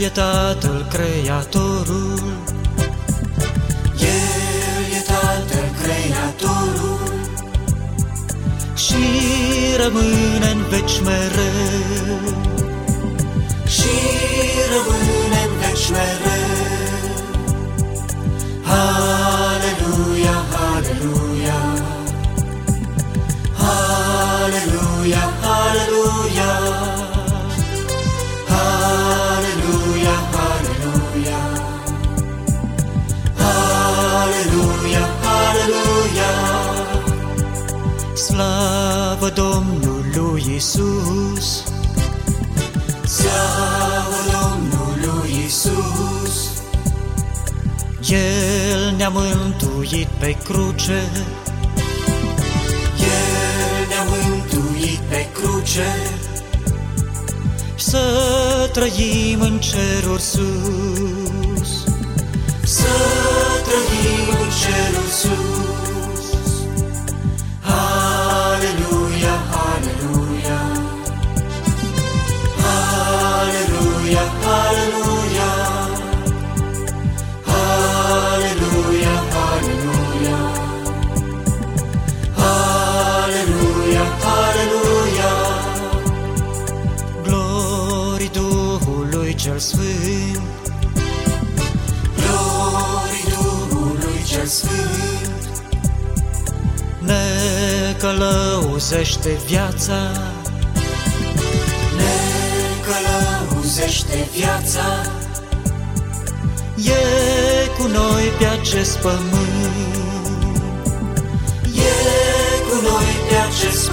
El e Tatăl Creatorul, El e Tatăl Creatorul și rămâne în veci mereu. și rămâne în veci mereu. Aleluia, aleluia. Slavă Domnului Isus, Slavă Domnului Isus, El ne-a mântuit pe cruce, El ne-a mântuit pe cruce, să trăim în ceruri sus. să Sfânt, Glorii Duhului cel Sfânt, ne călăuzește viața, ne călăuzește viața, e cu noi pe acest pământ. e cu noi pe acest